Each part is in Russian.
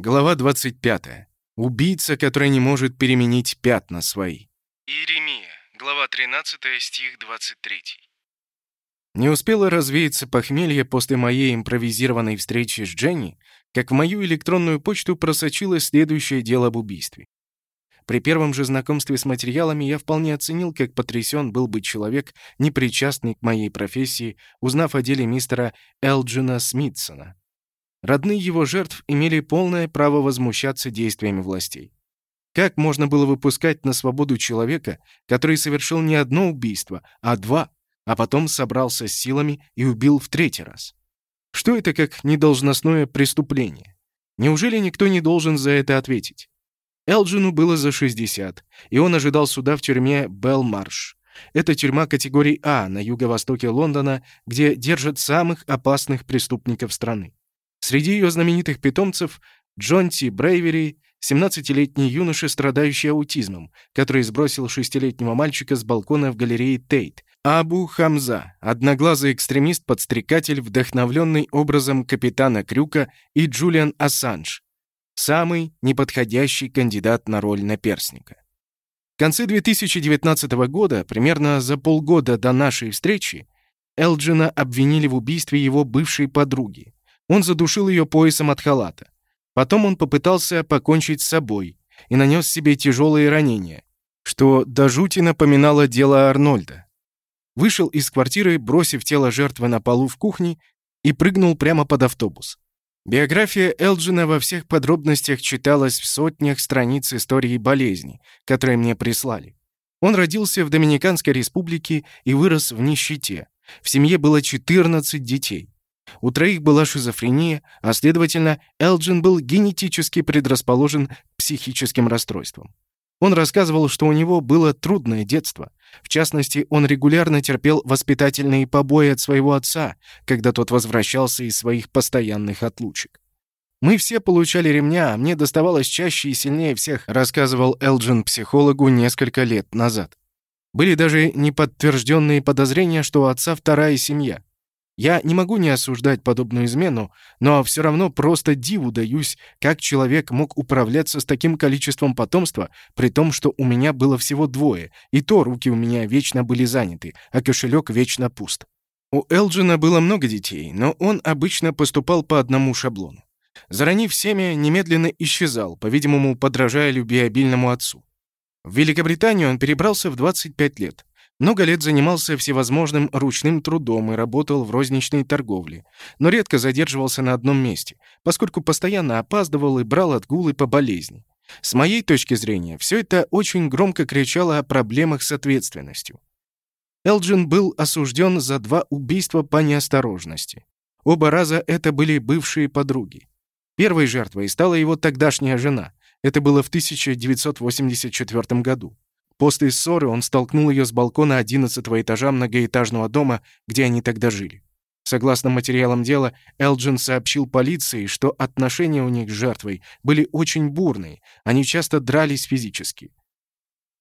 Глава 25. Убийца, который не может переменить пятна свои. Иеремия, глава 13, стих 23. Не успело развеяться похмелье после моей импровизированной встречи с Дженни, как в мою электронную почту просочилось следующее дело об убийстве. При первом же знакомстве с материалами я вполне оценил, как потрясен был бы человек, непричастный к моей профессии, узнав о деле мистера Элджина Смитсона. Родные его жертв имели полное право возмущаться действиями властей. Как можно было выпускать на свободу человека, который совершил не одно убийство, а два, а потом собрался с силами и убил в третий раз? Что это как недолжностное преступление? Неужели никто не должен за это ответить? Элджину было за 60, и он ожидал суда в тюрьме Белмарш. Это тюрьма категории А на юго-востоке Лондона, где держат самых опасных преступников страны. Среди ее знаменитых питомцев Джонти Брейвери, 17-летний юноша, страдающий аутизмом, который сбросил 6-летнего мальчика с балкона в галерее Тейт, Абу Хамза, одноглазый экстремист-подстрекатель, вдохновленный образом капитана Крюка, и Джулиан Ассанж, самый неподходящий кандидат на роль наперсника. В конце 2019 года, примерно за полгода до нашей встречи, Элджина обвинили в убийстве его бывшей подруги. Он задушил ее поясом от халата. Потом он попытался покончить с собой и нанес себе тяжелые ранения, что до жути напоминало дело Арнольда. Вышел из квартиры, бросив тело жертвы на полу в кухне и прыгнул прямо под автобус. Биография Элджина во всех подробностях читалась в сотнях страниц истории болезни, которые мне прислали. Он родился в Доминиканской республике и вырос в нищете. В семье было 14 детей. У троих была шизофрения, а следовательно, Элджин был генетически предрасположен к психическим расстройствам. Он рассказывал, что у него было трудное детство. В частности, он регулярно терпел воспитательные побои от своего отца, когда тот возвращался из своих постоянных отлучек. «Мы все получали ремня, а мне доставалось чаще и сильнее всех», рассказывал Элджин психологу несколько лет назад. Были даже неподтвержденные подозрения, что у отца вторая семья. Я не могу не осуждать подобную измену, но все равно просто диву даюсь, как человек мог управляться с таким количеством потомства, при том, что у меня было всего двое, и то руки у меня вечно были заняты, а кошелек вечно пуст. У Элджина было много детей, но он обычно поступал по одному шаблону. Заранив семя, немедленно исчезал, по-видимому, подражая любвеобильному отцу. В Великобританию он перебрался в 25 лет. Много лет занимался всевозможным ручным трудом и работал в розничной торговле, но редко задерживался на одном месте, поскольку постоянно опаздывал и брал отгулы по болезни. С моей точки зрения, все это очень громко кричало о проблемах с ответственностью. Элджин был осужден за два убийства по неосторожности. Оба раза это были бывшие подруги. Первой жертвой стала его тогдашняя жена. Это было в 1984 году. После ссоры он столкнул ее с балкона 11 этажа многоэтажного дома, где они тогда жили. Согласно материалам дела, Элджин сообщил полиции, что отношения у них с жертвой были очень бурные, они часто дрались физически.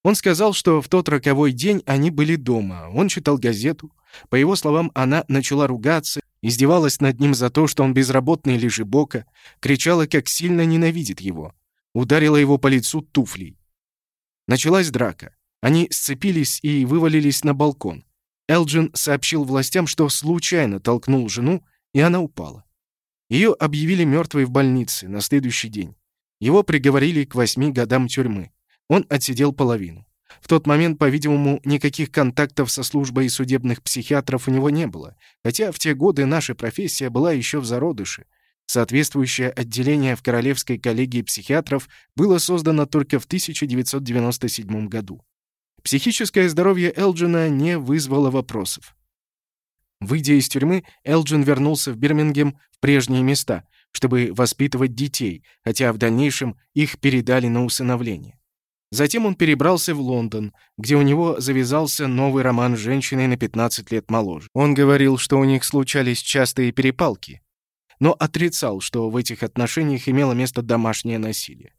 Он сказал, что в тот роковой день они были дома, он читал газету. По его словам, она начала ругаться, издевалась над ним за то, что он безработный лежебока, кричала, как сильно ненавидит его. Ударила его по лицу туфлей. Началась драка. Они сцепились и вывалились на балкон. Элджин сообщил властям, что случайно толкнул жену, и она упала. Ее объявили мертвой в больнице на следующий день. Его приговорили к восьми годам тюрьмы. Он отсидел половину. В тот момент, по-видимому, никаких контактов со службой судебных психиатров у него не было, хотя в те годы наша профессия была еще в зародыше — Соответствующее отделение в Королевской коллегии психиатров было создано только в 1997 году. Психическое здоровье Элджина не вызвало вопросов. Выйдя из тюрьмы, Элджин вернулся в Бирмингем в прежние места, чтобы воспитывать детей, хотя в дальнейшем их передали на усыновление. Затем он перебрался в Лондон, где у него завязался новый роман с женщиной на 15 лет моложе. Он говорил, что у них случались частые перепалки, но отрицал, что в этих отношениях имело место домашнее насилие.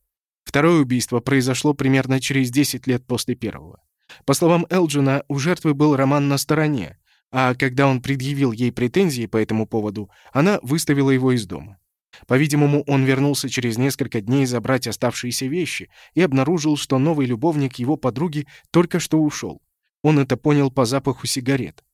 Второе убийство произошло примерно через 10 лет после первого. По словам Элджина, у жертвы был роман на стороне, а когда он предъявил ей претензии по этому поводу, она выставила его из дома. По-видимому, он вернулся через несколько дней забрать оставшиеся вещи и обнаружил, что новый любовник его подруги только что ушел. Он это понял по запаху сигарет.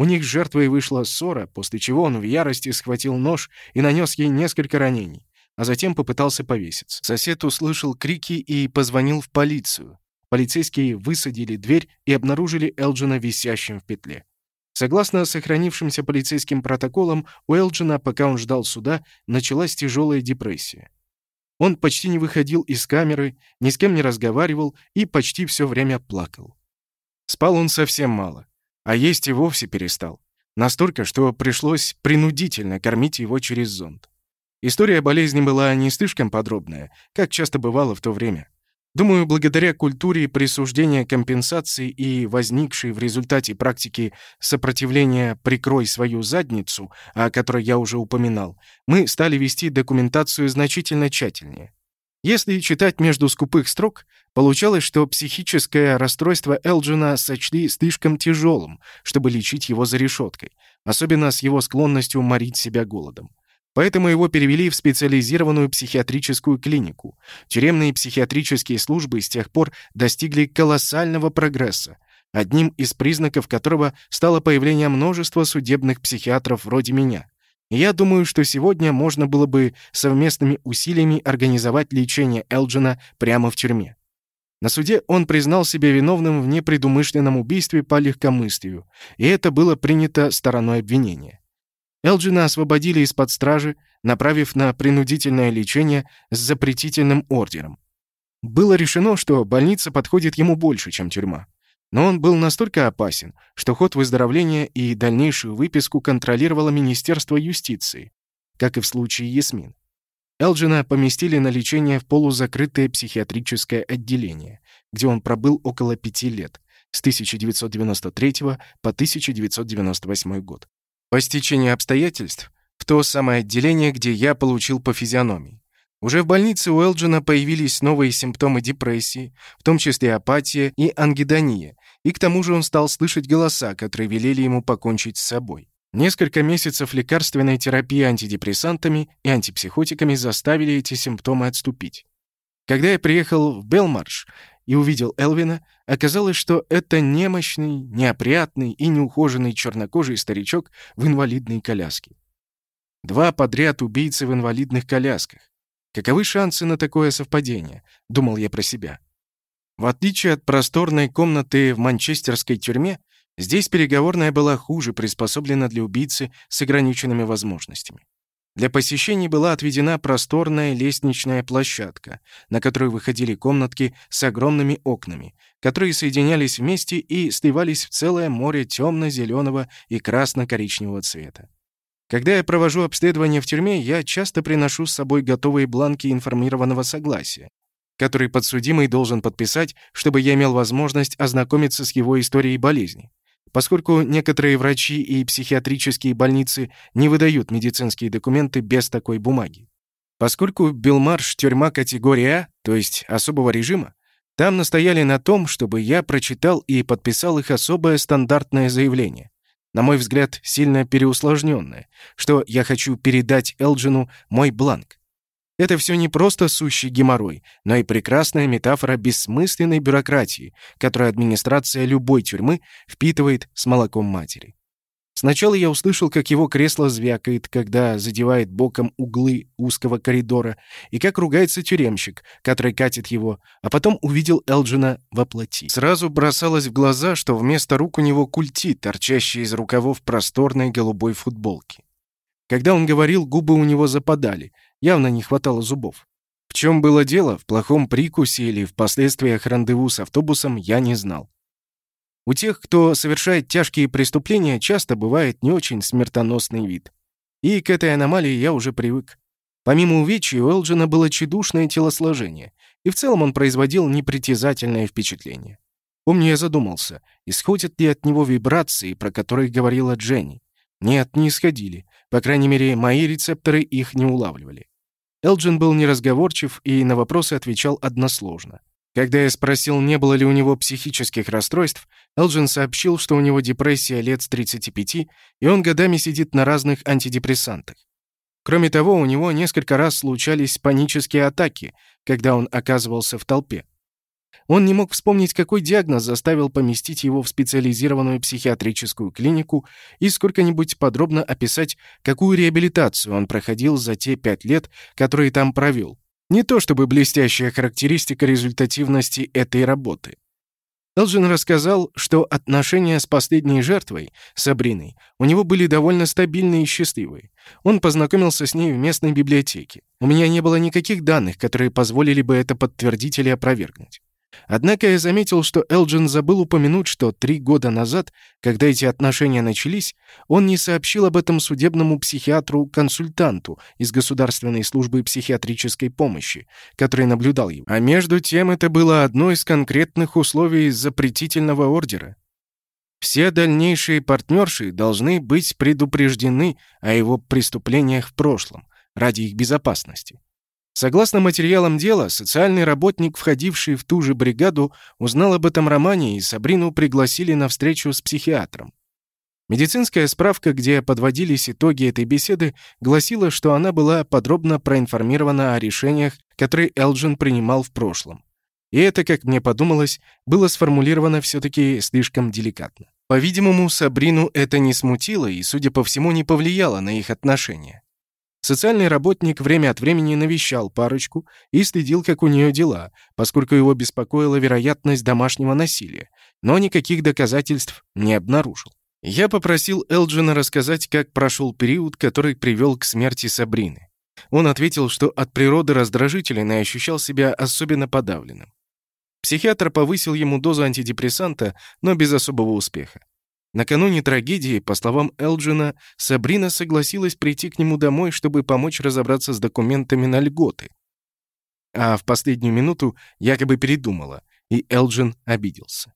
У них с жертвой вышла ссора, после чего он в ярости схватил нож и нанес ей несколько ранений, а затем попытался повеситься. Сосед услышал крики и позвонил в полицию. Полицейские высадили дверь и обнаружили Элджина висящим в петле. Согласно сохранившимся полицейским протоколам, у Элджина, пока он ждал суда, началась тяжелая депрессия. Он почти не выходил из камеры, ни с кем не разговаривал и почти все время плакал. Спал он совсем мало, а есть и вовсе перестал. Настолько, что пришлось принудительно кормить его через зонд. История болезни была не слишком подробная, как часто бывало в то время. Думаю, благодаря культуре присуждения компенсации и возникшей в результате практики сопротивления «прикрой свою задницу», о которой я уже упоминал, мы стали вести документацию значительно тщательнее. Если читать между скупых строк, получалось, что психическое расстройство Элджина сочли слишком тяжелым, чтобы лечить его за решеткой, особенно с его склонностью морить себя голодом. Поэтому его перевели в специализированную психиатрическую клинику. Тюремные психиатрические службы с тех пор достигли колоссального прогресса, одним из признаков которого стало появление множества судебных психиатров вроде меня. Я думаю, что сегодня можно было бы совместными усилиями организовать лечение Элджина прямо в тюрьме. На суде он признал себя виновным в непредумышленном убийстве по легкомыслию, и это было принято стороной обвинения. Элджина освободили из-под стражи, направив на принудительное лечение с запретительным ордером. Было решено, что больница подходит ему больше, чем тюрьма. Но он был настолько опасен, что ход выздоровления и дальнейшую выписку контролировало Министерство юстиции, как и в случае Ясмин. Элджина поместили на лечение в полузакрытое психиатрическое отделение, где он пробыл около пяти лет, с 1993 по 1998 год. По стечению обстоятельств, в то самое отделение, где я получил по физиономии. Уже в больнице у Элджина появились новые симптомы депрессии, в том числе апатия и ангидония, и к тому же он стал слышать голоса, которые велели ему покончить с собой. Несколько месяцев лекарственной терапии антидепрессантами и антипсихотиками заставили эти симптомы отступить. Когда я приехал в Белмарш и увидел Элвина, оказалось, что это немощный, неопрятный и неухоженный чернокожий старичок в инвалидной коляске. Два подряд убийцы в инвалидных колясках. Каковы шансы на такое совпадение? Думал я про себя. В отличие от просторной комнаты в манчестерской тюрьме, здесь переговорная была хуже приспособлена для убийцы с ограниченными возможностями. Для посещений была отведена просторная лестничная площадка, на которую выходили комнатки с огромными окнами, которые соединялись вместе и сливались в целое море темно-зеленого и красно-коричневого цвета. Когда я провожу обследование в тюрьме, я часто приношу с собой готовые бланки информированного согласия, которые подсудимый должен подписать, чтобы я имел возможность ознакомиться с его историей болезни. Поскольку некоторые врачи и психиатрические больницы не выдают медицинские документы без такой бумаги. Поскольку Белмарш — тюрьма категории А, то есть особого режима, там настояли на том, чтобы я прочитал и подписал их особое стандартное заявление. На мой взгляд, сильно переусложненное, что я хочу передать Элджину мой бланк. Это все не просто сущий геморрой, но и прекрасная метафора бессмысленной бюрократии, которую администрация любой тюрьмы впитывает с молоком матери. Сначала я услышал, как его кресло звякает, когда задевает боком углы узкого коридора, и как ругается тюремщик, который катит его, а потом увидел Элджина во плоти. Сразу бросалось в глаза, что вместо рук у него культи, торчащие из рукавов просторной голубой футболки. Когда он говорил, губы у него западали, Явно не хватало зубов. В чем было дело, в плохом прикусе или в последствиях рандеву с автобусом, я не знал. У тех, кто совершает тяжкие преступления, часто бывает не очень смертоносный вид. И к этой аномалии я уже привык. Помимо увечья, у Элджина было тщедушное телосложение, и в целом он производил непритязательное впечатление. Помню, я задумался, исходят ли от него вибрации, про которые говорила Дженни. Нет, не исходили. По крайней мере, мои рецепторы их не улавливали. Элджин был неразговорчив и на вопросы отвечал односложно. Когда я спросил, не было ли у него психических расстройств, Элджин сообщил, что у него депрессия лет с 35, и он годами сидит на разных антидепрессантах. Кроме того, у него несколько раз случались панические атаки, когда он оказывался в толпе. Он не мог вспомнить, какой диагноз заставил поместить его в специализированную психиатрическую клинику и сколько-нибудь подробно описать, какую реабилитацию он проходил за те пять лет, которые там провел. Не то чтобы блестящая характеристика результативности этой работы. Элджин рассказал, что отношения с последней жертвой, Сабриной, у него были довольно стабильные и счастливые. Он познакомился с ней в местной библиотеке. У меня не было никаких данных, которые позволили бы это подтвердить или опровергнуть. Однако я заметил, что Элджин забыл упомянуть, что три года назад, когда эти отношения начались, он не сообщил об этом судебному психиатру-консультанту из Государственной службы психиатрической помощи, который наблюдал его. А между тем это было одно из конкретных условий запретительного ордера. Все дальнейшие партнерши должны быть предупреждены о его преступлениях в прошлом ради их безопасности. Согласно материалам дела, социальный работник, входивший в ту же бригаду, узнал об этом романе, и Сабрину пригласили на встречу с психиатром. Медицинская справка, где подводились итоги этой беседы, гласила, что она была подробно проинформирована о решениях, которые Элджин принимал в прошлом. И это, как мне подумалось, было сформулировано все-таки слишком деликатно. По-видимому, Сабрину это не смутило и, судя по всему, не повлияло на их отношения. Социальный работник время от времени навещал парочку и следил, как у нее дела, поскольку его беспокоила вероятность домашнего насилия, но никаких доказательств не обнаружил. Я попросил Элджина рассказать, как прошел период, который привел к смерти Сабрины. Он ответил, что от природы раздражителен и ощущал себя особенно подавленным. Психиатр повысил ему дозу антидепрессанта, но без особого успеха. Накануне трагедии, по словам Элджина, Сабрина согласилась прийти к нему домой, чтобы помочь разобраться с документами на льготы. А в последнюю минуту якобы передумала, и Элджин обиделся.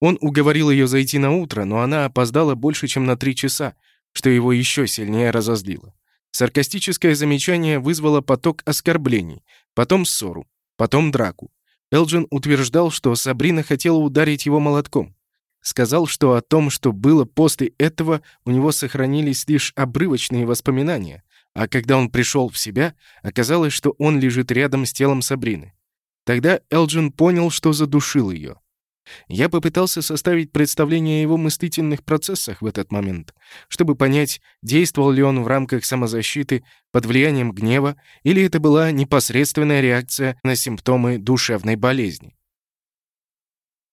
Он уговорил ее зайти на утро, но она опоздала больше, чем на три часа, что его еще сильнее разозлило. Саркастическое замечание вызвало поток оскорблений, потом ссору, потом драку. Элджин утверждал, что Сабрина хотела ударить его молотком. Сказал, что о том, что было после этого, у него сохранились лишь обрывочные воспоминания, а когда он пришел в себя, оказалось, что он лежит рядом с телом Сабрины. Тогда Элджин понял, что задушил ее. Я попытался составить представление о его мыслительных процессах в этот момент, чтобы понять, действовал ли он в рамках самозащиты под влиянием гнева или это была непосредственная реакция на симптомы душевной болезни.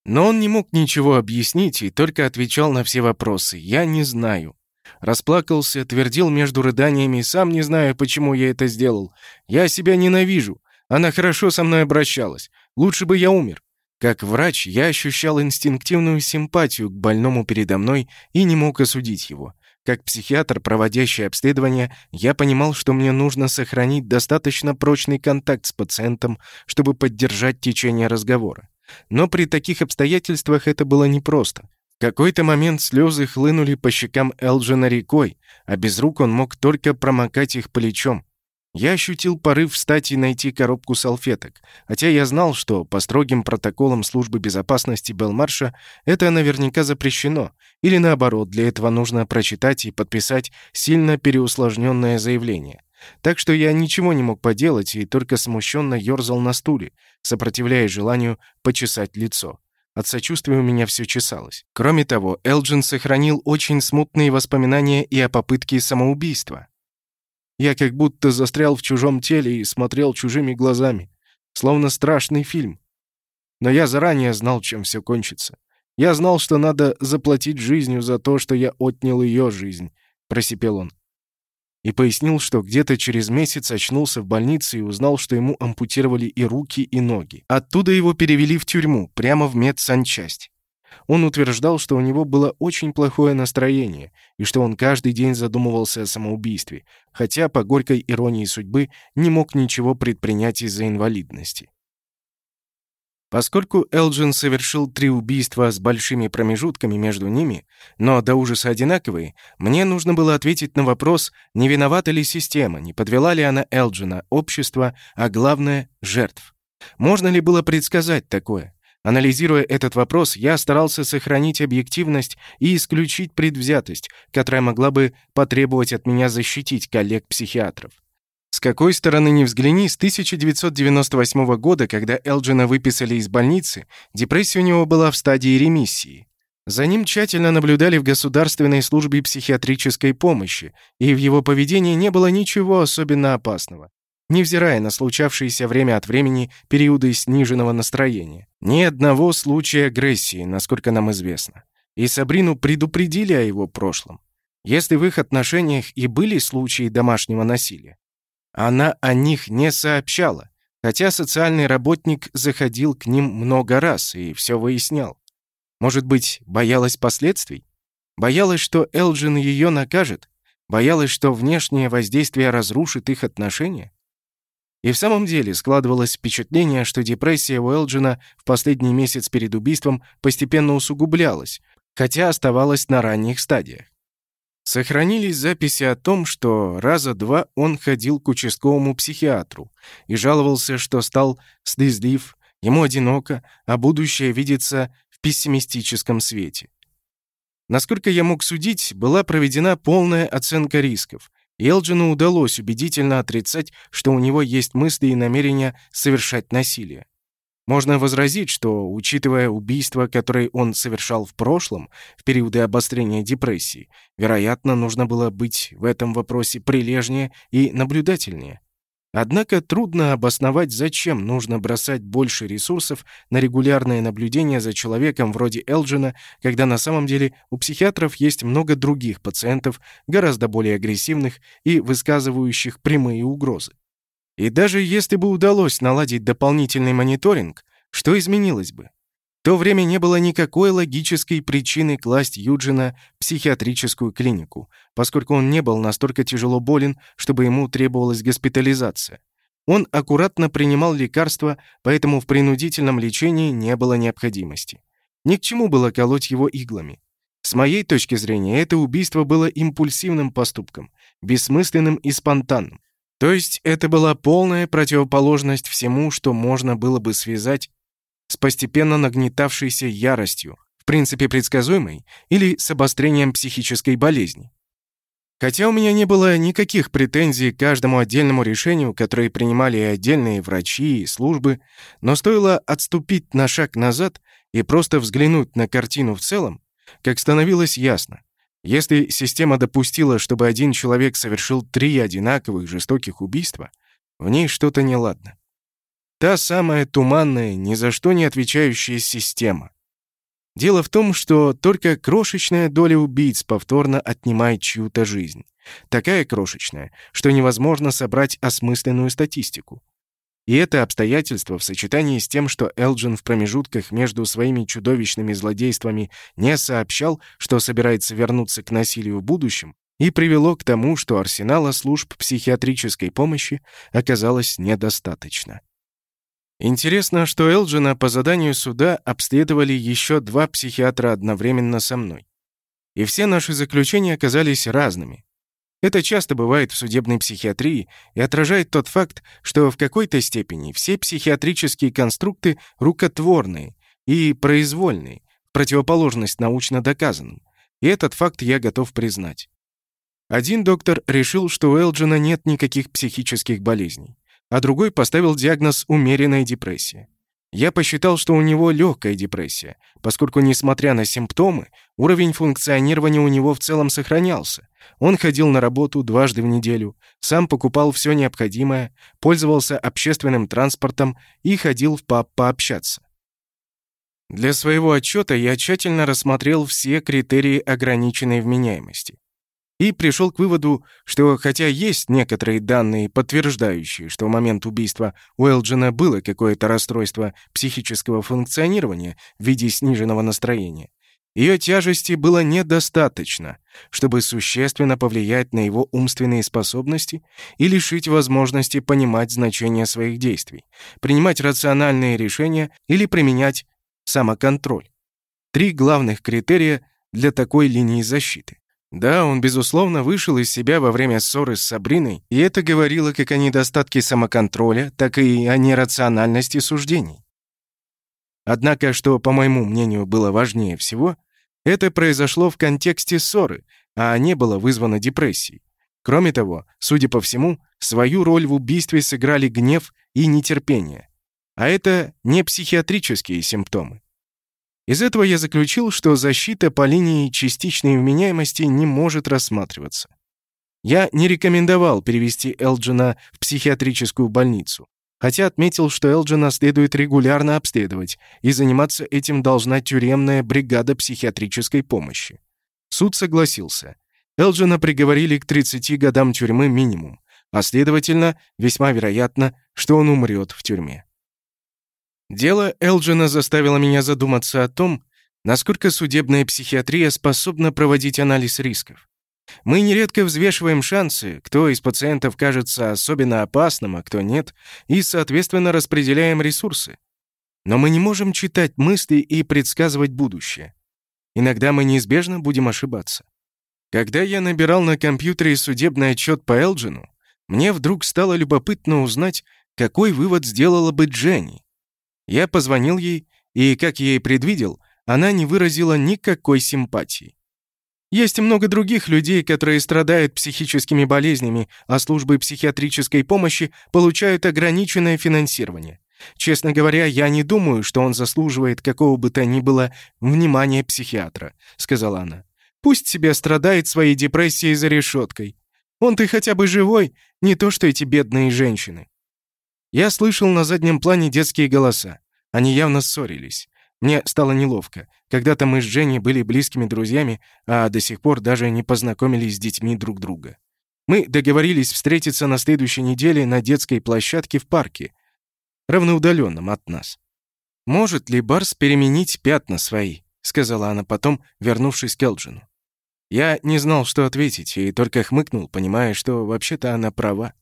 Но он не мог ничего объяснить и только отвечал на все вопросы. «Я не знаю». Расплакался, твердил между рыданиями, сам не знаю, почему я это сделал. «Я себя ненавижу. Она хорошо со мной обращалась. Лучше бы я умер». Как врач я ощущал инстинктивную симпатию к больному передо мной и не мог осудить его. Как психиатр, проводящий обследование, я понимал, что мне нужно сохранить достаточно прочный контакт с пациентом, чтобы поддержать течение разговора. Но при таких обстоятельствах это было непросто. В какой-то момент слезы хлынули по щекам Элджина рекой, а без рук он мог только промокать их плечом. Я ощутил порыв встать и найти коробку салфеток, хотя я знал, что по строгим протоколам службы безопасности Белмарша это наверняка запрещено, или наоборот, для этого нужно прочитать и подписать сильно переусложненное заявление. Так что я ничего не мог поделать и только смущенно ерзал на стуле, сопротивляясь желанию почесать лицо. От сочувствия у меня все чесалось. Кроме того, Элджин сохранил очень смутные воспоминания и о попытке самоубийства. Я как будто застрял в чужом теле и смотрел чужими глазами, словно страшный фильм. Но я заранее знал, чем все кончится. Я знал, что надо заплатить жизнью за то, что я отнял ее жизнь, просипел он и пояснил, что где-то через месяц очнулся в больнице и узнал, что ему ампутировали и руки, и ноги. Оттуда его перевели в тюрьму, прямо в медсанчасть. Он утверждал, что у него было очень плохое настроение и что он каждый день задумывался о самоубийстве, хотя, по горькой иронии судьбы, не мог ничего предпринять из-за инвалидности. Поскольку Элджин совершил три убийства с большими промежутками между ними, но до ужаса одинаковые, мне нужно было ответить на вопрос, не виновата ли система, не подвела ли она Элджина, общество, а главное — жертв. Можно ли было предсказать такое? Анализируя этот вопрос, я старался сохранить объективность и исключить предвзятость, которая могла бы потребовать от меня защитить коллег-психиатров. С какой стороны ни взгляни, с 1998 года, когда Элджина выписали из больницы, депрессия у него была в стадии ремиссии. За ним тщательно наблюдали в Государственной службе психиатрической помощи, и в его поведении не было ничего особенно опасного, невзирая на случавшиеся время от времени периоды сниженного настроения. Ни одного случая агрессии, насколько нам известно. И Сабрину предупредили о его прошлом. Если в их отношениях и были случаи домашнего насилия, она о них не сообщала, хотя социальный работник заходил к ним много раз и все выяснял. Может быть, боялась последствий? Боялась, что Элджин ее накажет? Боялась, что внешнее воздействие разрушит их отношения? И в самом деле складывалось впечатление, что депрессия у Элджина в последний месяц перед убийством постепенно усугублялась, хотя оставалась на ранних стадиях. Сохранились записи о том, что раза два он ходил к участковому психиатру и жаловался, что стал слезлив, ему одиноко, а будущее видится в пессимистическом свете. Насколько я мог судить, была проведена полная оценка рисков, и Элджину удалось убедительно отрицать, что у него есть мысли и намерения совершать насилие. Можно возразить, что, учитывая убийства, которые он совершал в прошлом, в периоды обострения депрессии, вероятно, нужно было быть в этом вопросе прилежнее и наблюдательнее. Однако трудно обосновать, зачем нужно бросать больше ресурсов на регулярное наблюдение за человеком вроде Элджина, когда на самом деле у психиатров есть много других пациентов, гораздо более агрессивных и высказывающих прямые угрозы. И даже если бы удалось наладить дополнительный мониторинг, что изменилось бы? В то время не было никакой логической причины класть Юджина в психиатрическую клинику, поскольку он не был настолько тяжело болен, чтобы ему требовалась госпитализация. Он аккуратно принимал лекарства, поэтому в принудительном лечении не было необходимости. Ни к чему было колоть его иглами. С моей точки зрения, это убийство было импульсивным поступком, бессмысленным и спонтанным. То есть это была полная противоположность всему, что можно было бы связать с постепенно нагнетавшейся яростью, в принципе предсказуемой, или с обострением психической болезни. Хотя у меня не было никаких претензий к каждому отдельному решению, которое принимали и отдельные врачи и службы, но стоило отступить на шаг назад и просто взглянуть на картину в целом, как становилось ясно. Если система допустила, чтобы один человек совершил три одинаковых жестоких убийства, в ней что-то неладно. Та самая туманная, ни за что не отвечающая система. Дело в том, что только крошечная доля убийц повторно отнимает чью-то жизнь. Такая крошечная, что невозможно собрать осмысленную статистику. И это обстоятельство в сочетании с тем, что Элджин в промежутках между своими чудовищными злодействами не сообщал, что собирается вернуться к насилию в будущем, и привело к тому, что арсенала служб психиатрической помощи оказалось недостаточно. Интересно, что Элджина по заданию суда обследовали еще два психиатра одновременно со мной. И все наши заключения оказались разными. Это часто бывает в судебной психиатрии и отражает тот факт, что в какой-то степени все психиатрические конструкты рукотворные и произвольные, противоположность научно доказанным. И этот факт я готов признать. Один доктор решил, что у Элджина нет никаких психических болезней а другой поставил диагноз «умеренная депрессия». Я посчитал, что у него легкая депрессия, поскольку, несмотря на симптомы, уровень функционирования у него в целом сохранялся. Он ходил на работу дважды в неделю, сам покупал все необходимое, пользовался общественным транспортом и ходил в паб пообщаться. Для своего отчета я тщательно рассмотрел все критерии ограниченной вменяемости и пришел к выводу, что хотя есть некоторые данные, подтверждающие, что в момент убийства у Элджина было какое-то расстройство психического функционирования в виде сниженного настроения, ее тяжести было недостаточно, чтобы существенно повлиять на его умственные способности и лишить возможности понимать значение своих действий, принимать рациональные решения или применять самоконтроль. Три главных критерия для такой линии защиты. Да, он, безусловно, вышел из себя во время ссоры с Сабриной, и это говорило как о недостатке самоконтроля, так и о нерациональности суждений. Однако, что, по моему мнению, было важнее всего, это произошло в контексте ссоры, а не было вызвано депрессией. Кроме того, судя по всему, свою роль в убийстве сыграли гнев и нетерпение. А это не психиатрические симптомы. Из этого я заключил, что защита по линии частичной вменяемости не может рассматриваться. Я не рекомендовал перевести Элджина в психиатрическую больницу, хотя отметил, что Элджина следует регулярно обследовать, и заниматься этим должна тюремная бригада психиатрической помощи. Суд согласился. Элджина приговорили к 30 годам тюрьмы минимум, а следовательно, весьма вероятно, что он умрет в тюрьме. Дело Элджина заставило меня задуматься о том, насколько судебная психиатрия способна проводить анализ рисков. Мы нередко взвешиваем шансы, кто из пациентов кажется особенно опасным, а кто нет, и, соответственно, распределяем ресурсы. Но мы не можем читать мысли и предсказывать будущее. Иногда мы неизбежно будем ошибаться. Когда я набирал на компьютере судебный отчет по Элджину, мне вдруг стало любопытно узнать, какой вывод сделала бы Дженни. Я позвонил ей, и, как я и предвидел, она не выразила никакой симпатии. Есть много других людей, которые страдают психическими болезнями, а службы психиатрической помощи получают ограниченное финансирование. Честно говоря, я не думаю, что он заслуживает какого бы то ни было внимания психиатра», — сказала она. «Пусть себе страдает своей депрессией за решеткой. Он-то хотя бы живой, не то что эти бедные женщины». Я слышал на заднем плане детские голоса. Они явно ссорились. Мне стало неловко. Когда-то мы с Женей были близкими друзьями, а до сих пор даже не познакомились с детьми друг друга. Мы договорились встретиться на следующей неделе на детской площадке в парке, равноудаленном от нас. «Может ли Барс переменить пятна свои?» — сказала она потом, вернувшись к Элджину. Я не знал, что ответить, и только хмыкнул, понимая, что вообще-то она права.